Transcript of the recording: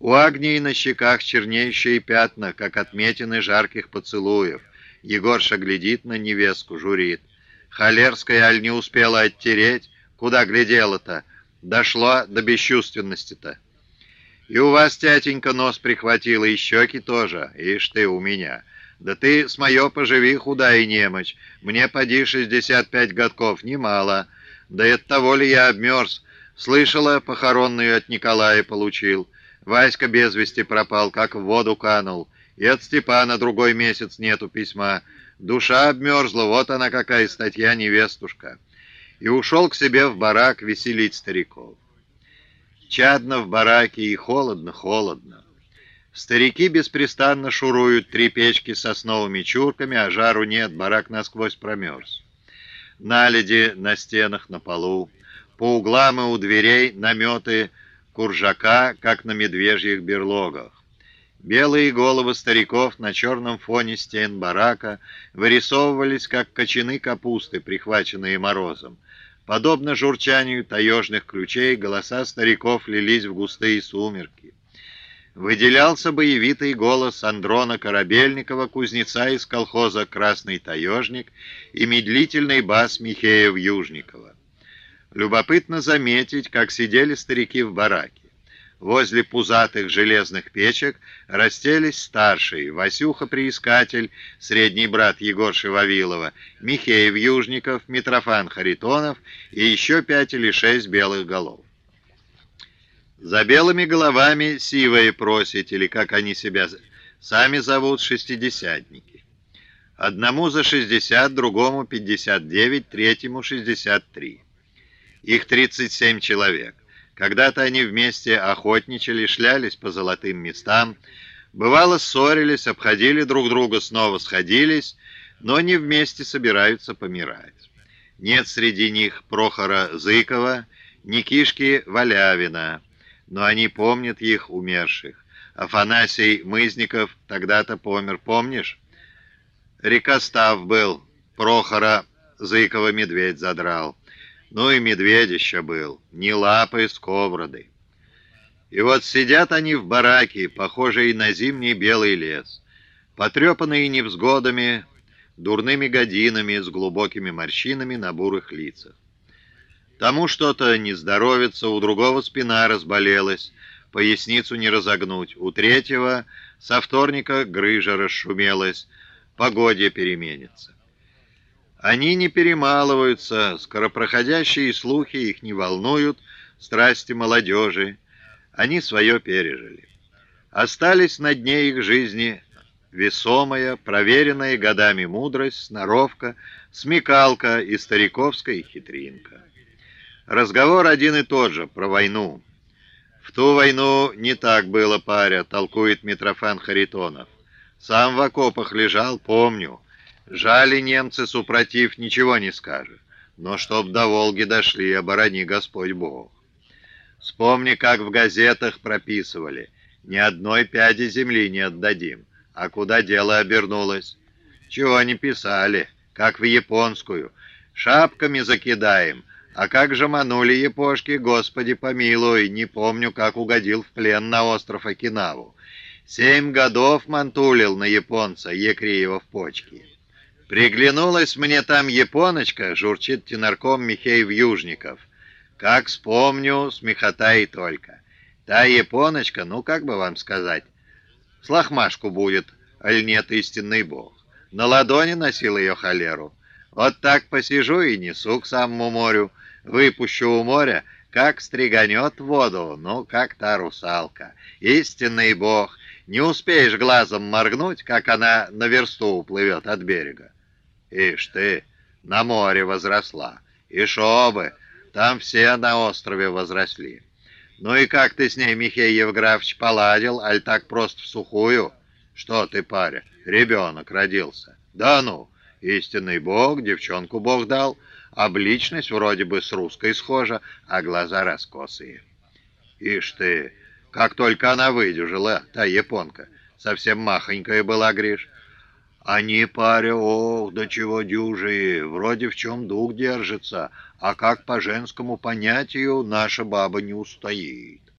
У Агнии на щеках чернеющие пятна, как отметины жарких поцелуев. Егорша глядит на невестку, журит. Холерская аль не успела оттереть? Куда глядела-то? Дошла до бесчувственности-то. И у вас, тятенька, нос прихватила, и щеки тоже. Ишь ты у меня. Да ты с моё поживи худа и немочь. Мне поди шестьдесят пять годков, немало. Да и от того ли я обмерз? Слышала, похоронную от Николая получил. Васька без вести пропал, как в воду канул. И от Степана другой месяц нету письма. Душа обмерзла, вот она какая статья невестушка. И ушел к себе в барак веселить стариков. Чадно в бараке и холодно-холодно. Старики беспрестанно шуруют три печки с сосновыми чурками, а жару нет, барак насквозь промерз. Наледи на стенах, на полу. По углам и у дверей наметы куржака, как на медвежьих берлогах. Белые головы стариков на черном фоне стен барака вырисовывались, как кочаны капусты, прихваченные морозом. Подобно журчанию таежных ключей, голоса стариков лились в густые сумерки. Выделялся боевитый голос Андрона Корабельникова, кузнеца из колхоза «Красный таежник» и медлительный бас Михеев-Южникова. Любопытно заметить, как сидели старики в бараке. Возле пузатых железных печек расстелись старшие, Васюха-приискатель, средний брат Егорши Вавилова, Михеев Южников, Митрофан Харитонов и еще пять или шесть белых голов. За белыми головами сивые просить, или как они себя сами зовут, шестидесятники. Одному за шестьдесят, другому пятьдесят девять, третьему шестьдесят три. Их 37 человек. Когда-то они вместе охотничали, шлялись по золотым местам, бывало ссорились, обходили друг друга, снова сходились, но не вместе собираются помирать. Нет среди них Прохора Зыкова, Никишки Валявина, но они помнят их умерших. Афанасий Мызников тогда-то помер, помнишь? Рекостав был, Прохора Зыкова медведь задрал. Ну и медведь еще был, не лапы, сковороды. И вот сидят они в бараке, похожие на зимний белый лес, потрепанные невзгодами, дурными годинами, с глубокими морщинами на бурых лицах. Тому что-то не здоровится, у другого спина разболелась, поясницу не разогнуть, у третьего со вторника грыжа расшумелась, погоде переменится. Они не перемалываются, скоропроходящие слухи их не волнуют, страсти молодежи. Они свое пережили. Остались на дне их жизни весомая, проверенная годами мудрость, сноровка, смекалка и стариковская хитринка. Разговор один и тот же, про войну. В ту войну не так было, паря, толкует Митрофан Харитонов. Сам в окопах лежал, помню. Жали немцы, супротив, ничего не скажет. Но чтоб до Волги дошли, оборони Господь Бог. Вспомни, как в газетах прописывали. Ни одной пяди земли не отдадим. А куда дело обернулось? Чего они писали? Как в японскую. Шапками закидаем. А как же манули япошки, Господи помилуй, не помню, как угодил в плен на остров Окинаву. Семь годов мантулил на японца Екреева в почки. «Приглянулась мне там японочка», — журчит тенарком Михеев Южников. «Как вспомню, смехота и только. Та японочка, ну как бы вам сказать, с лохмашку будет, аль нет истинный бог. На ладони носил ее холеру. Вот так посижу и несу к самому морю, выпущу у моря, как стриганет воду, ну, как та русалка. Истинный бог, не успеешь глазом моргнуть, как она на версту уплывет от берега. Ишь ты, на море возросла. И шобы, там все на острове возросли. Ну и как ты с ней, Михей Евграфович, поладил, аль так просто в сухую? Что ты, паря, ребенок родился. Да ну, истинный бог, девчонку бог дал, обличность вроде бы с русской схожа, а глаза раскосые. Ишь ты, как только она выдержала, та японка, совсем махонькая была, Гриш, они, паря, ох, до чего дюжие, вроде в чем дух держится, а как по женскому понятию наша баба не устоит.